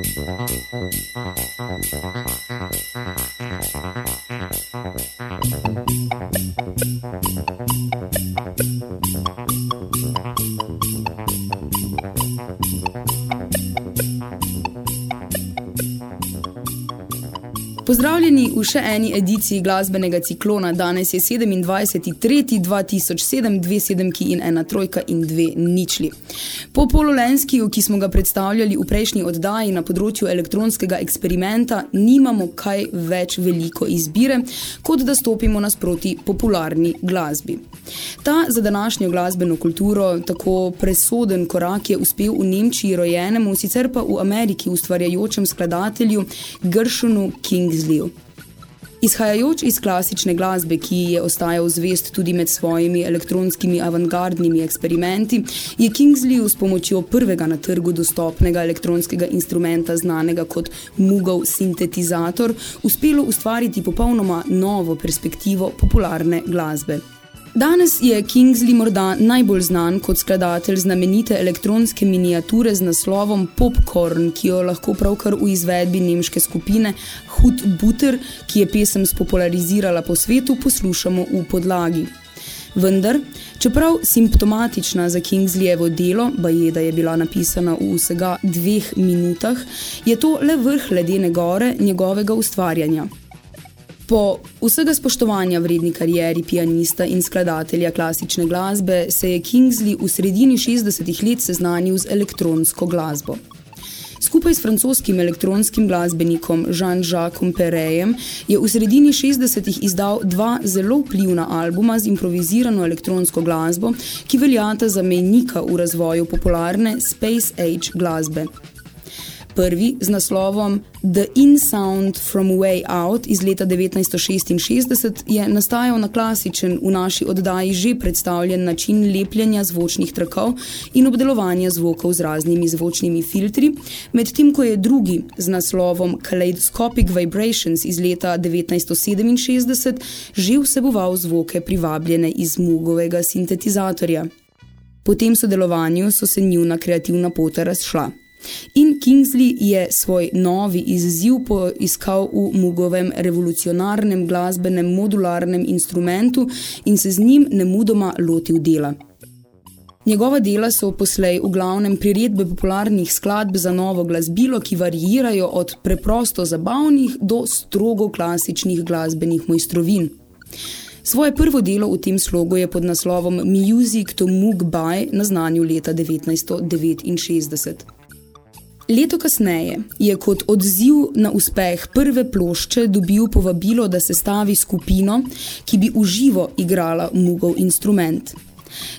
Thank you. Pozdravljeni v še eni ediciji glasbenega ciklona. Danes je 27.3.2007, dve sedemki in ena trojka in dve ničli. Po pololenskiju, ki smo ga predstavljali v prejšnji oddaji na področju elektronskega eksperimenta, nimamo kaj več veliko izbire, kot da stopimo nasproti popularni glasbi. Ta za današnjo glasbeno kulturo tako presoden korak je uspel v Nemčiji rojenemu, sicer pa v Ameriki ustvarjajočem skladatelju Gershonu Kings Kingsleyju. Izhajajoč iz klasične glasbe, ki je ostajal zvest tudi med svojimi elektronskimi avantgardnimi eksperimenti, je Kingsleyu s pomočjo prvega na trgu dostopnega elektronskega instrumenta znanega kot Mugov sintetizator uspelo ustvariti popolnoma novo perspektivo popularne glasbe. Danes je Kingsley morda najbolj znan kot skladatelj znamenite elektronske miniature z naslovom Popcorn, ki jo lahko pravkar v izvedbi nemške skupine Hut Butter, ki je pesem spopularizirala po svetu, poslušamo v podlagi. Vendar, čeprav simptomatična za Kingsleyjevo delo, ba je, da je bila napisana v vsega dveh minutah, je to le vrh ledene gore njegovega ustvarjanja. Po vsega spoštovanja vredni karieri pianista in skladatelja klasične glasbe se je Kingsley v sredini 60-ih let seznanil z elektronsko glasbo. Skupaj s francoskim elektronskim glasbenikom Jean-Jacques Perrejem je v sredini 60-ih izdal dva zelo vplivna albuma z improvizirano elektronsko glasbo, ki veljata za mejnika v razvoju popularne Space Age glasbe prvi z naslovom The In Sound from Way Out iz leta 1966 je nastajal na klasičen v naši oddaji že predstavljen način lepljenja zvočnih trakov in obdelovanja zvokov z raznimi zvočnimi filtri, medtem ko je drugi z naslovom Kaleidoscopic Vibrations iz leta 1967 že vseboval zvoke privabljene iz Mugovega sintetizatorja. Po tem sodelovanju so se njuna kreativna pota razšla. In Kingsley je svoj novi izziv poiskal v Mugovem revolucionarnem glasbenem modularnem instrumentu in se z njim nemudoma lotil dela. Njegova dela so poslej v glavnem priredbe popularnih skladb za novo glasbilo, ki variirajo od preprosto zabavnih do strogo klasičnih glasbenih mojstrovin. Svoje prvo delo v tem slogu je pod naslovom Music to Moog By naznanil leta 1969. Leto kasneje je kot odziv na uspeh prve plošče dobil povabilo, da se stavi skupino, ki bi uživo igrala Mugov instrument.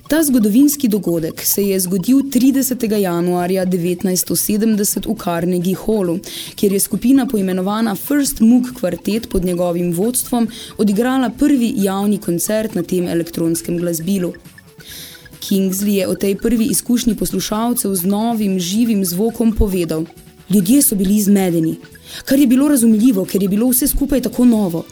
Ta zgodovinski dogodek se je zgodil 30. januarja 1970 v Carnegie Hallu, kjer je skupina poimenovana First Moog Quartet pod njegovim vodstvom odigrala prvi javni koncert na tem elektronskem glasbilu. Kingsley je o tej prvi izkušnji poslušalcev z novim, živim zvokom povedal. Ljudje so bili zmedeni, kar je bilo razumljivo, ker je bilo vse skupaj tako novo.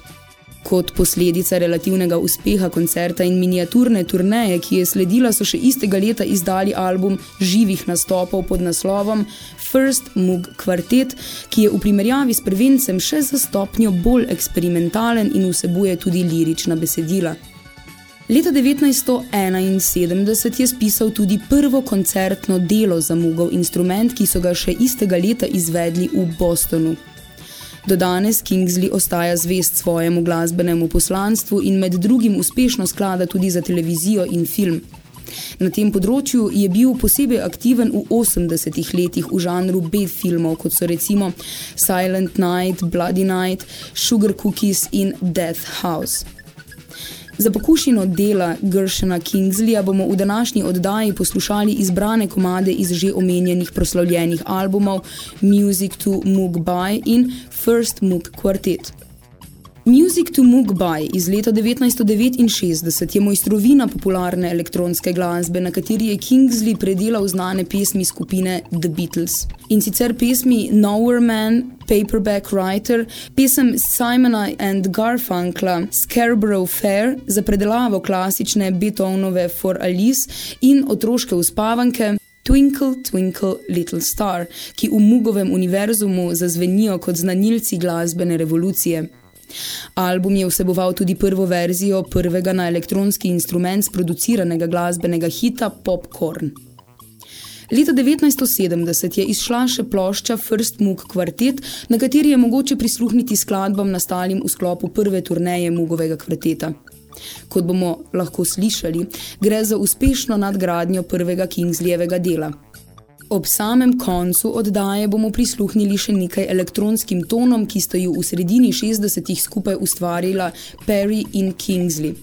Kot posledica relativnega uspeha koncerta in miniaturne turneje, ki je sledila, so še istega leta izdali album živih nastopov pod naslovom First Moog Quartet, ki je v primerjavi s prvencem še za stopnjo bolj eksperimentalen in vsebuje tudi lirična besedila. Leta 1971 je spisal tudi prvo koncertno delo za Mugov instrument, ki so ga še istega leta izvedli v Bostonu. Do danes Kingsley ostaja zvest svojemu glasbenemu poslanstvu in med drugim uspešno sklada tudi za televizijo in film. Na tem področju je bil posebej aktiven v 80-ih letih v žanru B-filmov, kot so recimo Silent Night, Bloody Night, Sugar Cookies in Death House. Za pokušino dela Gershona Kingsleya bomo v današnji oddaji poslušali izbrane komade iz že omenjenih proslavljenih albumov Music to Moog By in First Moog Quartet. Music to Mugby iz leta 1969 je mojstrovina popularne elektronske glasbe, na kateri je Kingsley predelal znane pesmi skupine The Beatles. In sicer pesmi Nowhere Man, Paperback Writer, pesem Simona and Garfunkla Scarborough Fair za predelavo klasične Beethovenove For Alice in otroške uspavanke Twinkle, Twinkle, Little Star, ki v Mugovem univerzumu zazvenijo kot znanilci glasbene revolucije. Album je vseboval tudi prvo verzijo prvega na elektronski instrument sproduciranega glasbenega hita Popcorn. Leta 1970 je izšla še plošča First Moog kvartet, na kateri je mogoče prisluhniti skladbam nastalim v sklopu prve turneje Moogovega kvarteta. Kot bomo lahko slišali, gre za uspešno nadgradnjo prvega Kingsleyjevega dela – Ob samem koncu oddaje bomo prisluhnili še nekaj elektronskim tonom, ki sta ju v sredini 60-ih skupaj ustvarila Perry in Kingsley.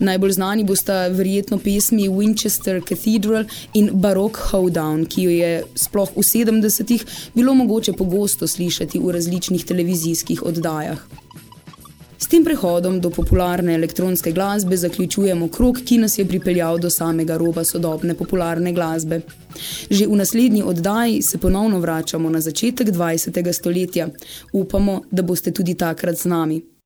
Najbolj znani bosta verjetno pesmi Winchester Cathedral in Baroque Hoedown, ki jo je sploh v 70-ih bilo mogoče pogosto slišati v različnih televizijskih oddajah. S tem prehodom do popularne elektronske glasbe zaključujemo krok, ki nas je pripeljal do samega roba sodobne popularne glasbe. Že v naslednji oddaji se ponovno vračamo na začetek 20. stoletja. Upamo, da boste tudi takrat z nami.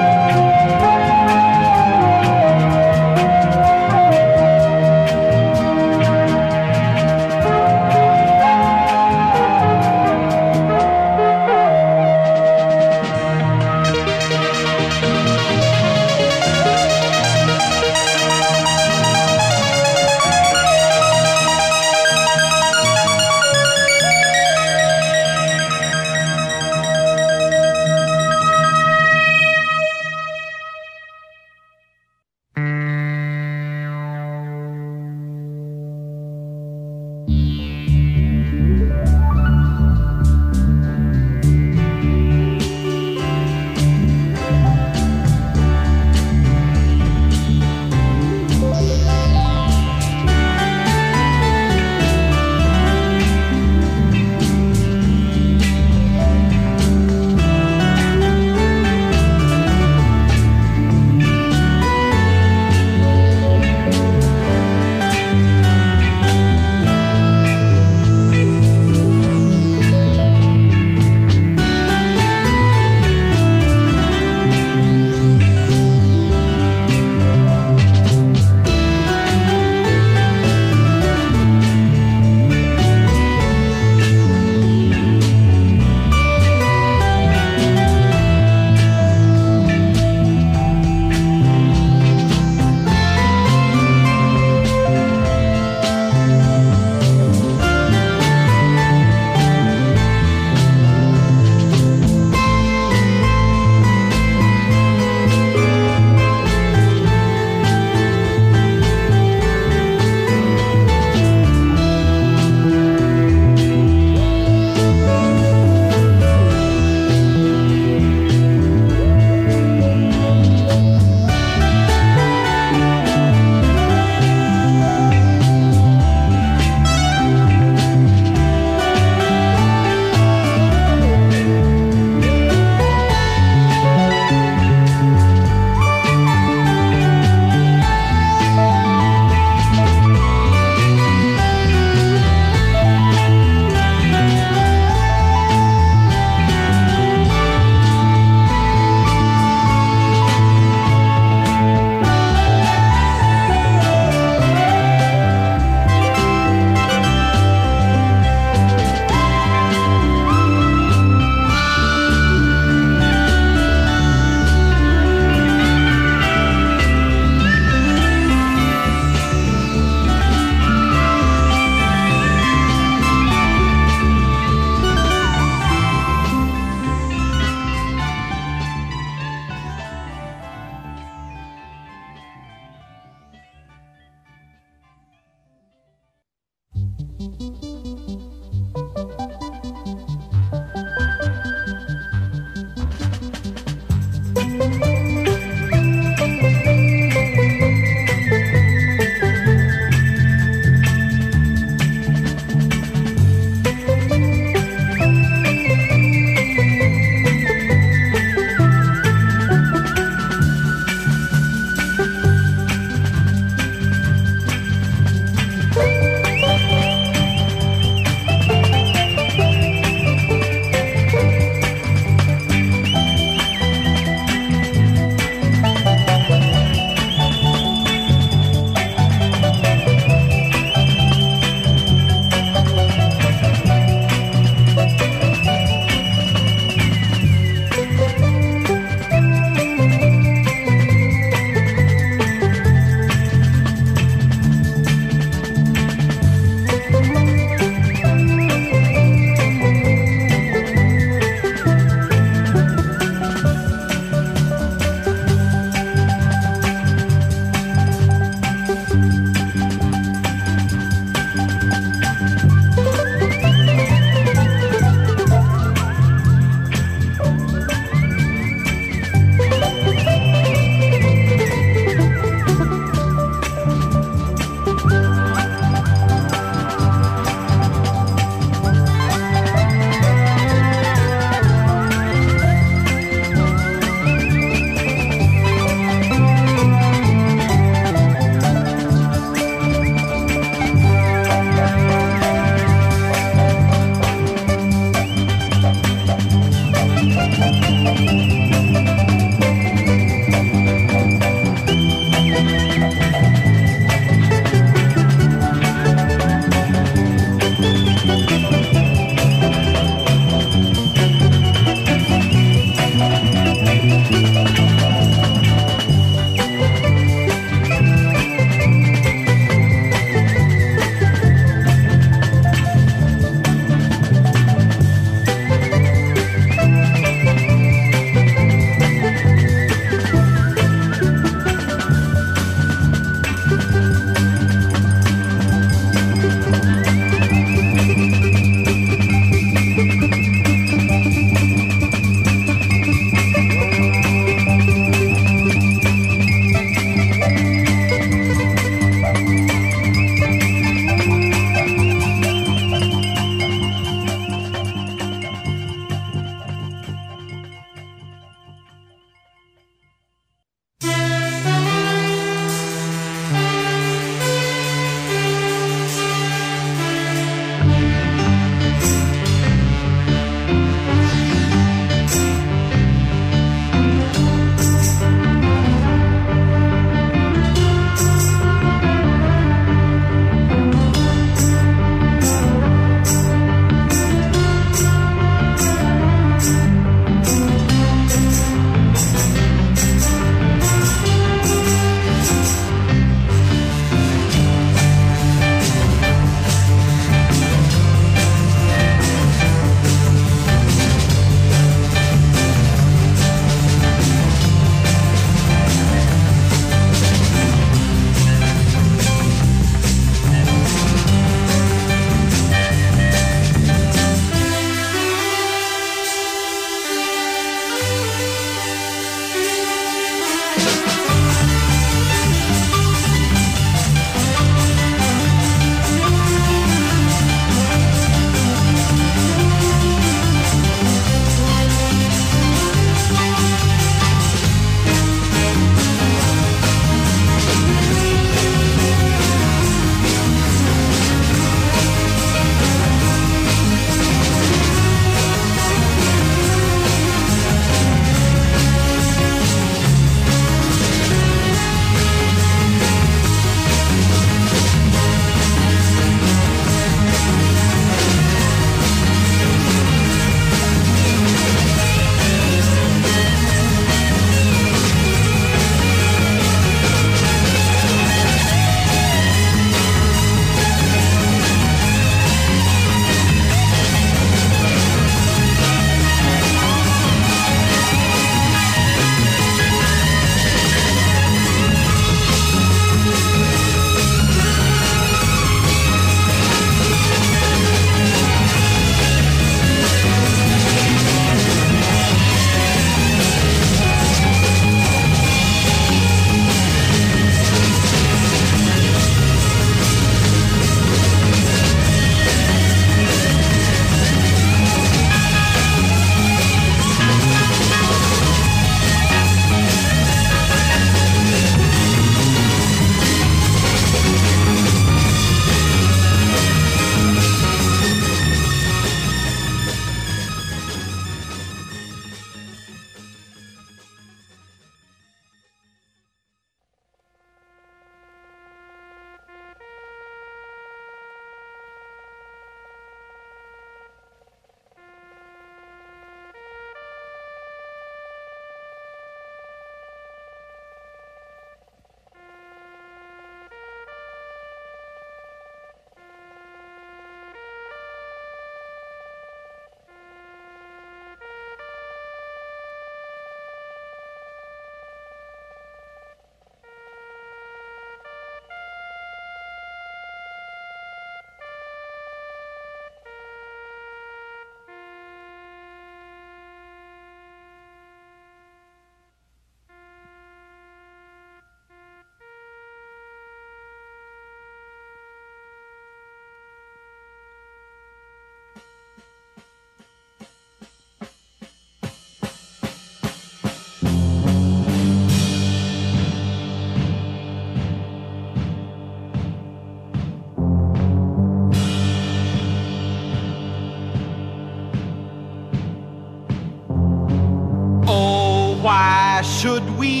Should we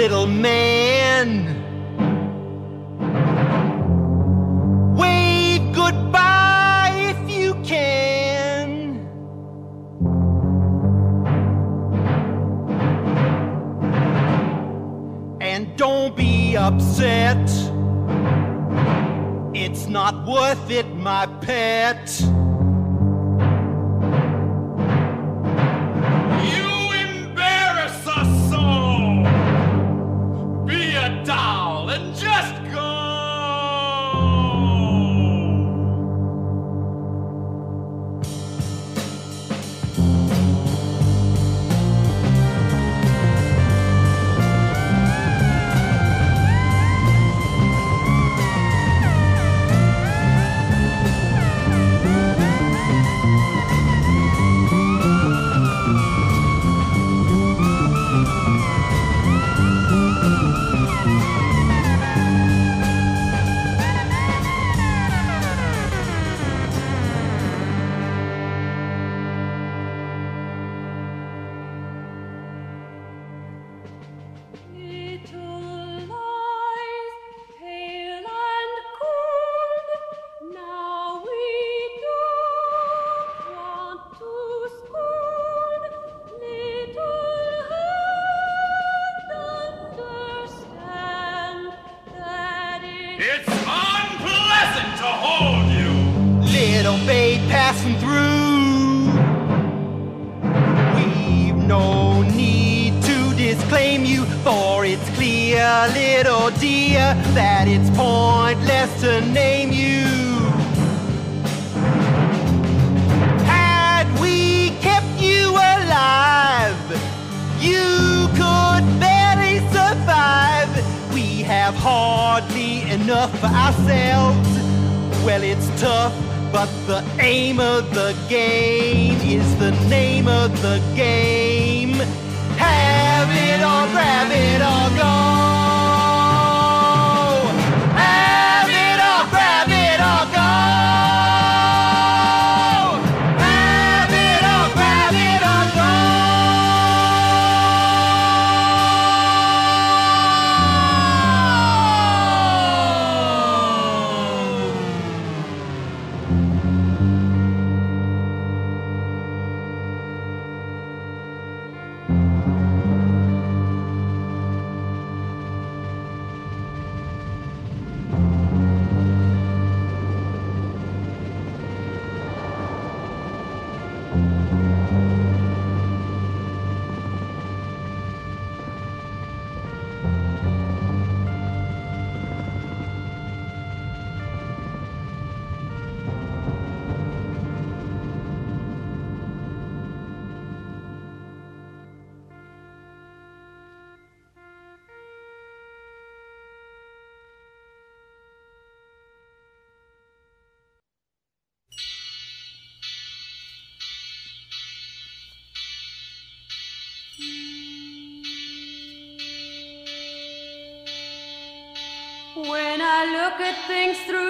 little man. dear, little dear, that it's pointless to name you. Had we kept you alive, you could barely survive. We have hardly enough for ourselves. Well, it's tough. But the aim of the game is the name of the game. Grab it oh, all, oh, grab it all, go.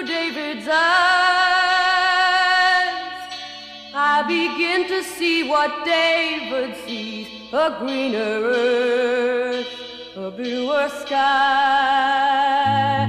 Through David's eyes, I begin to see what David sees a greener earth, a bluer sky.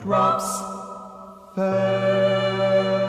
Props Fair.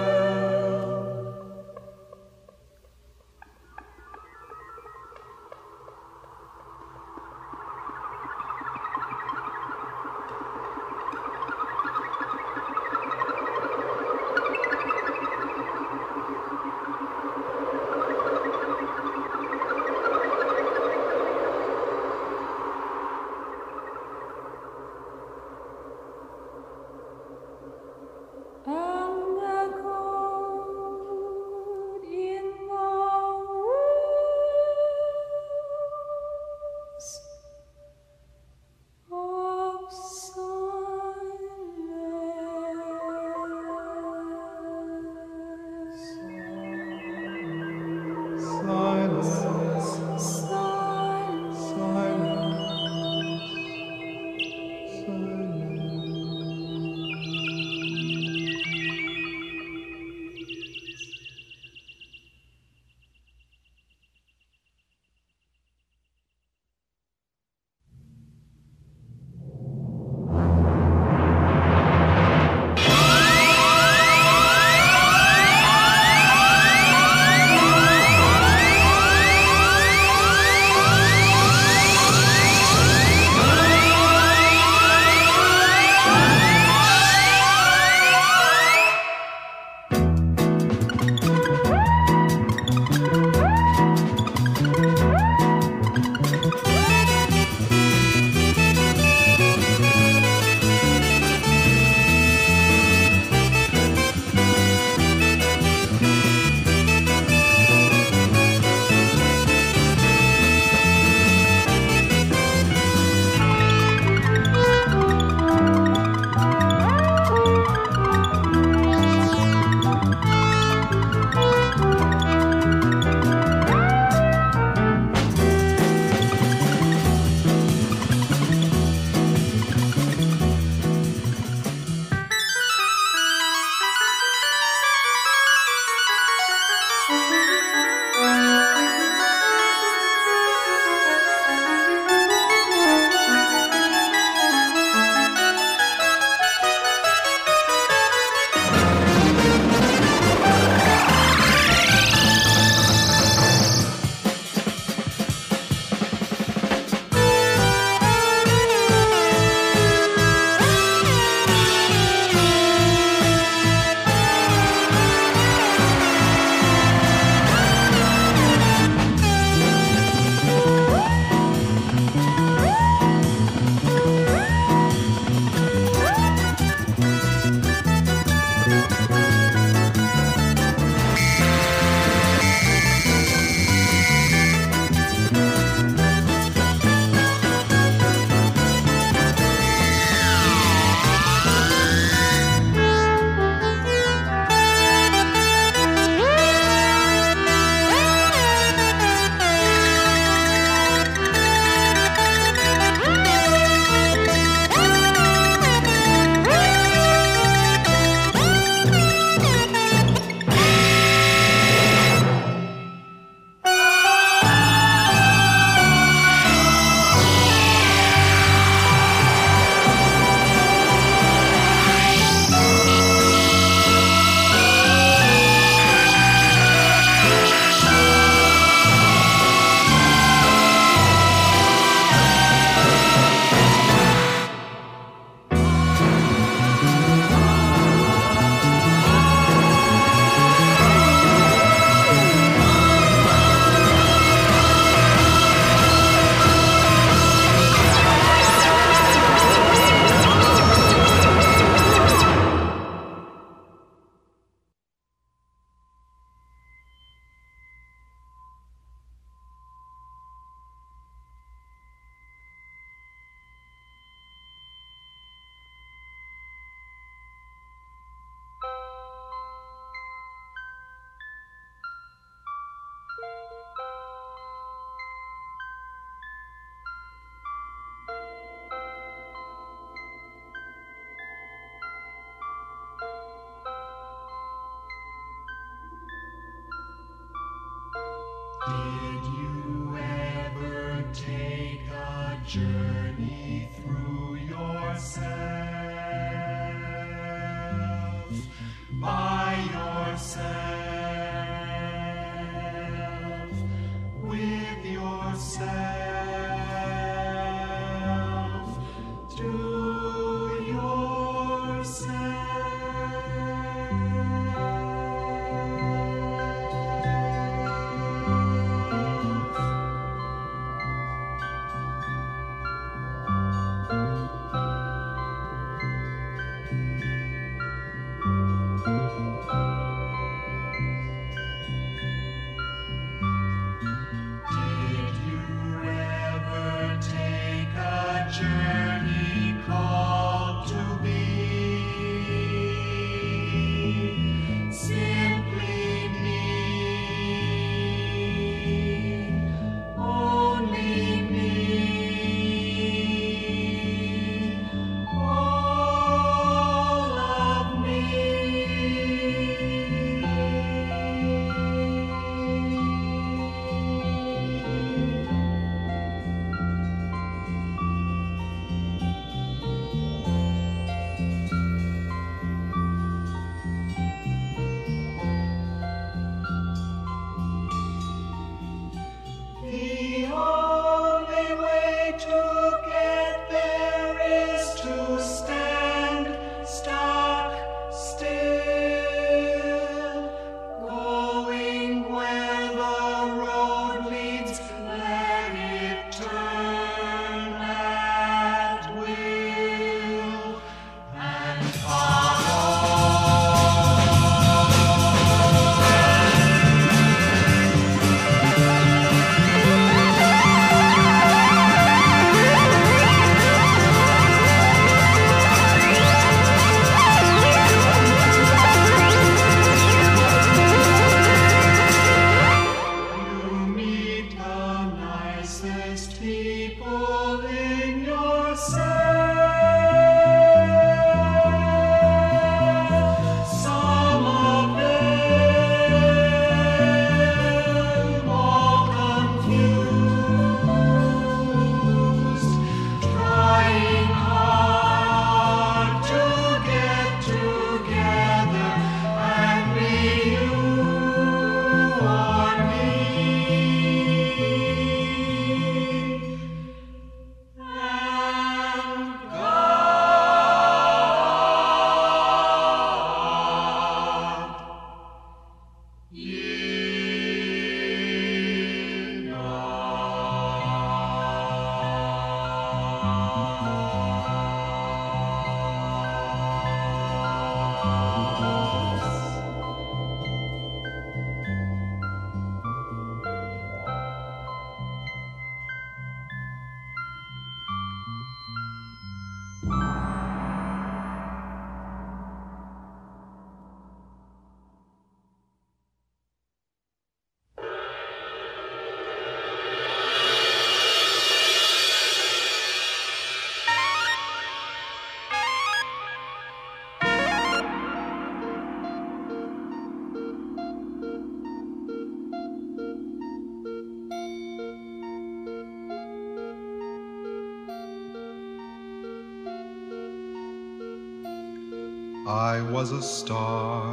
I was a star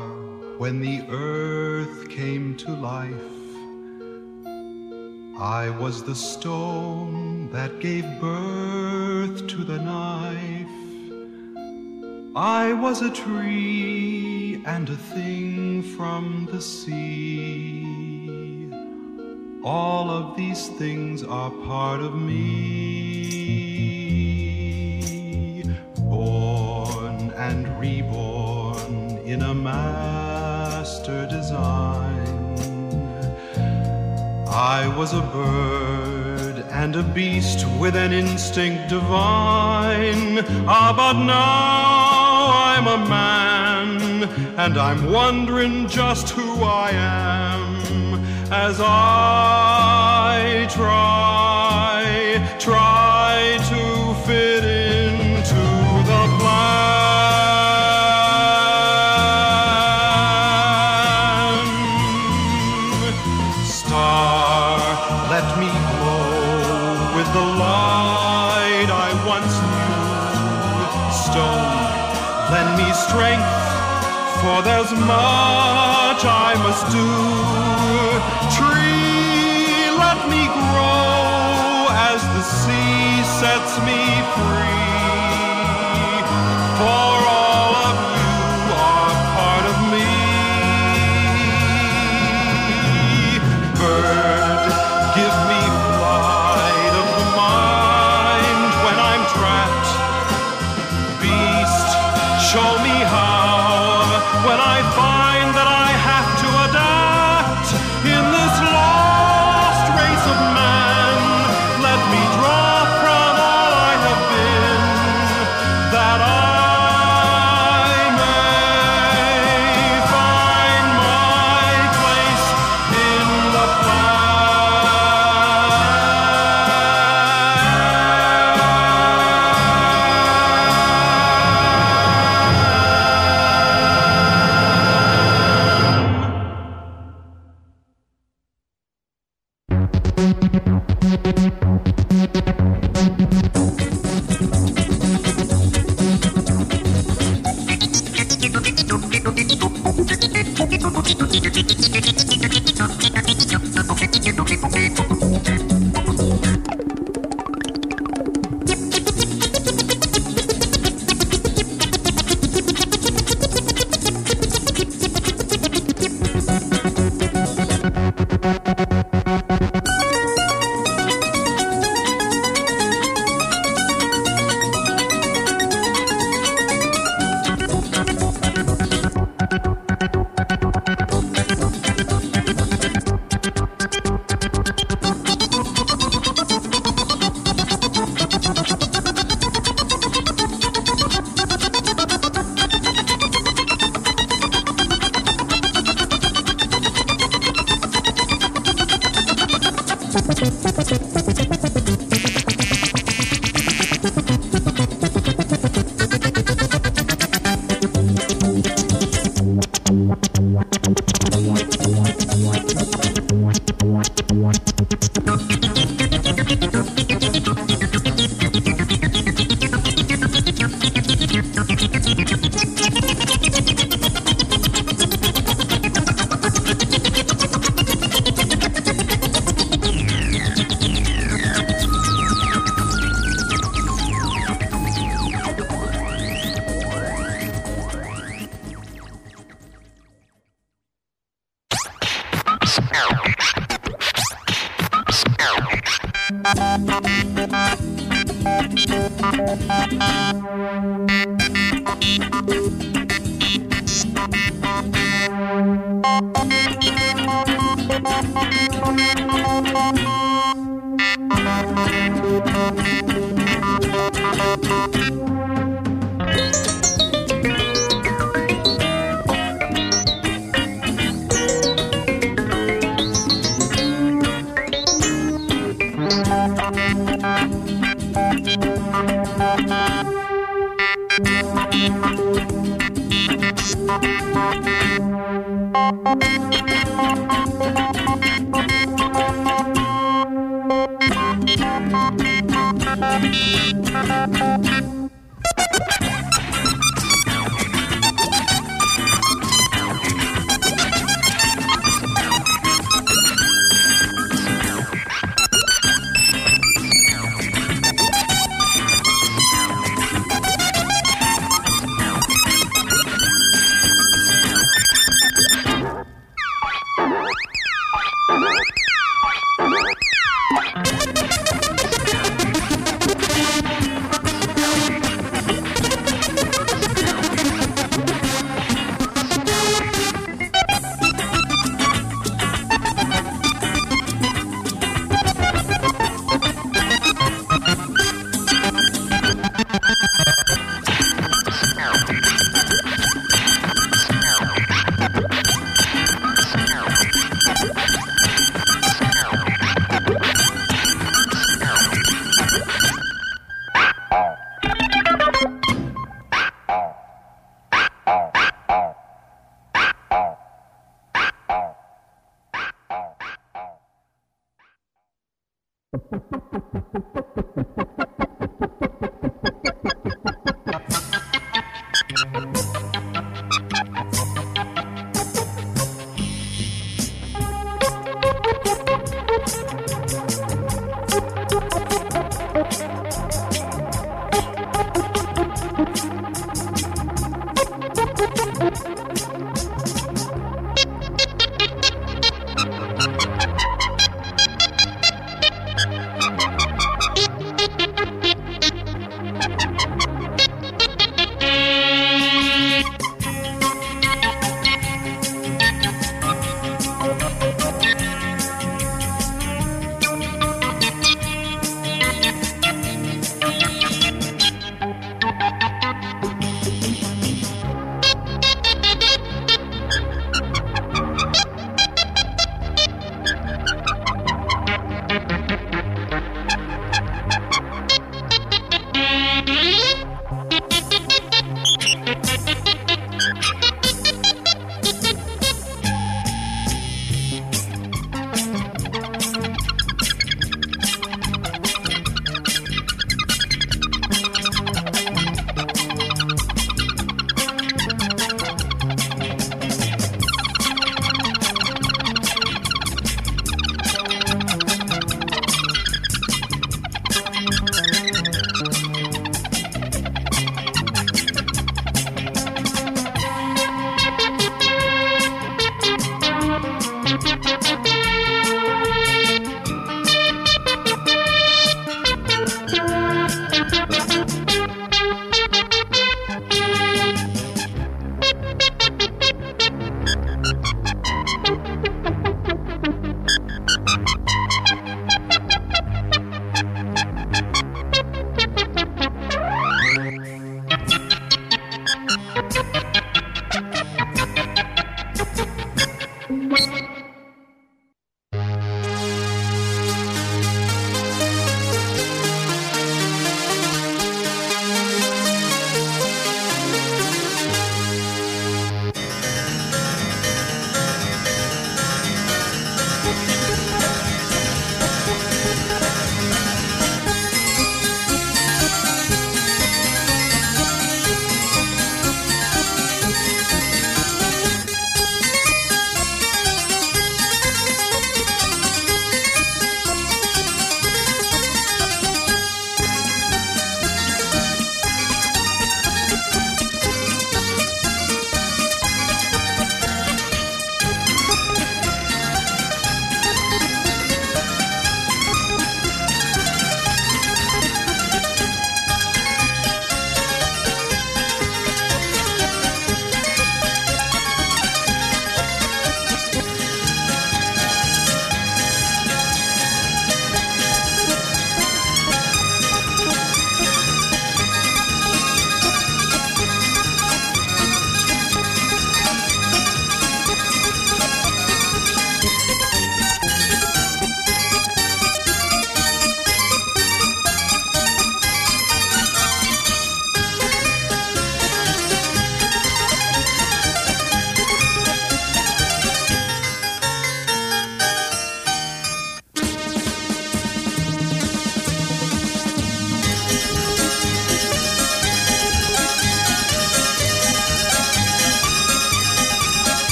when the earth came to life. I was the stone that gave birth to the knife. I was a tree and a thing from the sea. All of these things are part of me. I was a bird and a beast with an instinct divine. Ah, but now I'm a man and I'm wondering just who I am as I try, try stone. Lend me strength, for there's much I must do. Tree, let me grow as the sea sets me free.